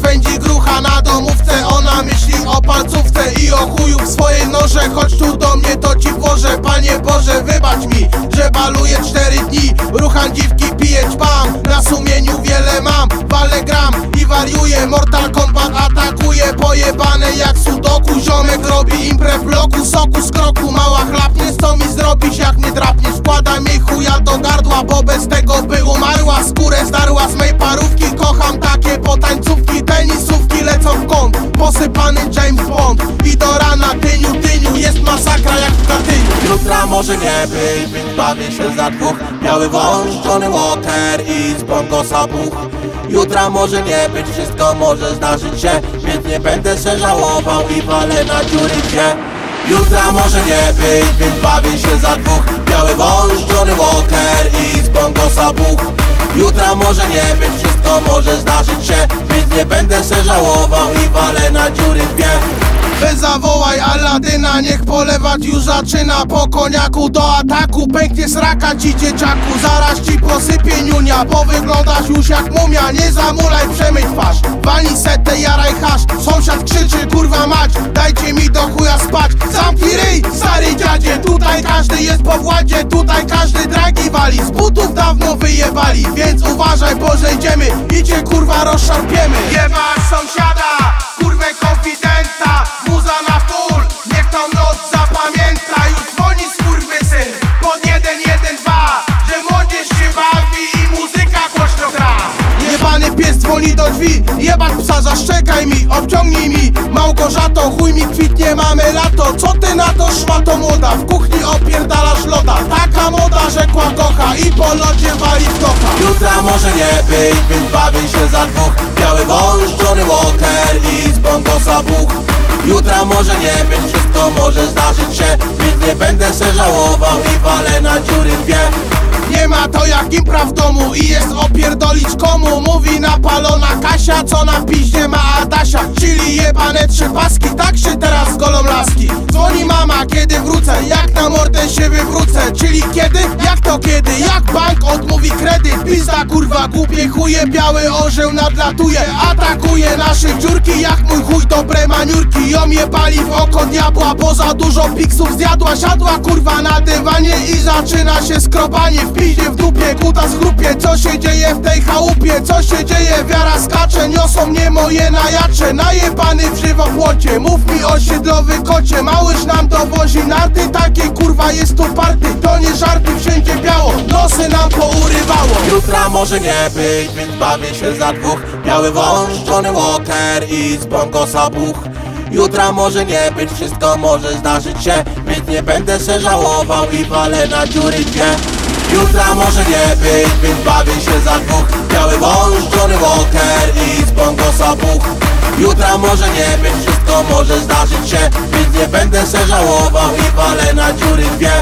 swędzi grucha. Na domówce Ona myśli o palcówce i o chuju w swojej noże. Chodź tu do mnie to ci włożę. Panie Boże wybacz mi, że baluję cztery dni. Rucham dziwki, piję ćpam Na sumieniu wiele mam, walę gram i wariuję. Mortal Kombat atakuje. Pojebane jak sudoku. Ziomek robi imprę w bloku, soku z kroku Mała chlapnie, co mi zrobisz jak mnie drapnie Składam jej chuja do gardła, bo bez tego Może nie być, więc bawię się za dwóch. Biały wąż, Johnny Walker i z Bongo Sabuch. Jutra może nie być, wszystko może zdarzyć się Więc nie będę się żałował i walę na dziury gdzie Jutra może nie być, więc bawię się za dwóch. Biały wąż, Johnny Walker i z Bongo Sabuch. Jutra może nie być, wszystko może zdarzyć się Więc nie będę się żałował i walę na dziury dwie zawołaj Aladyna, niech polewać już zaczyna. Po koniaku do ataku, pęknie sraka ci dzieciaku. Zaraz ci posypie niunia, bo wyglądasz już jak mumia. Nie zamulaj, przemyj twarz, walnij setę, jaraj hasz. Sąsiad krzyczy, kurwa mać, dajcie mi do chuja spać. Zamknij ryj, stary dziadzie, tutaj każdy jest po władzie. Tutaj każdy dragi wali, z butów dawno wyjebali. Więc uważaj, bo zejdziemy. I kurwa rozszarpiemy. Jebać sąsiada, kurwę konfidenta Jebać psa, zaszczekaj mi, obciągnij mi. Małgorzato, chuj mi kwitnie, mamy lato. Co ty na to szmato młoda? W kuchni opierdalasz loda Taka moda rzekła kocha I po lodzie wali w kocha Jutra może nie być, więc bawię się za dwóch. Biały wąż, Johnny Walker i z Bongo Sabuch Jutra może nie być, wszystko może zdarzyć się. Więc nie będę się żałował i na dziury dwie Nie ma to jak impra w domu i jest opierdolić komu Mówi napalona Kasia, co na piździe ma Adasia Czyli jebane trzy paski, tak się teraz golą laski Dzwoni mama, kiedy wrócę, jak na mordę się wywrócę Czyli kiedy? Jak to kiedy? Jak odmówi kredyt? Pizda kurwa, głupie chuje, biały orzeł nadlatuje Atakuje naszych dziurki, jak mój chuj dobre maniurki Ją je pali w oko diabła, bo za dużo piksów zjadła Siadła kurwa na dywanie i zaczyna się skrobanie W piździe w dupie, kuta z chrupie Co się dzieje w tej chałupie? Co się dzieje? Wiara skacze, niosą mnie moje najacze Najebany w żywopłocie, mów mi osiedlowy kocie Małyż nam dowozi narty, takie kurwa jest tu party To nie żarty, nam pourywało. Jutra może nie być, więc bawię się za dwóch. Biały wąż, Johnny Walker i z Bongo Sabuch. Jutra może nie być, wszystko może zdarzyć się Więc nie będę się żałował i walę na dziury dwie Jutra może nie być, więc bawię się za dwóch. Biały wąż, Johnny Walker i z Bongo Sabuch. Jutra może nie być, wszystko może zdarzyć się Więc nie będę się żałował i walę na dziury dwie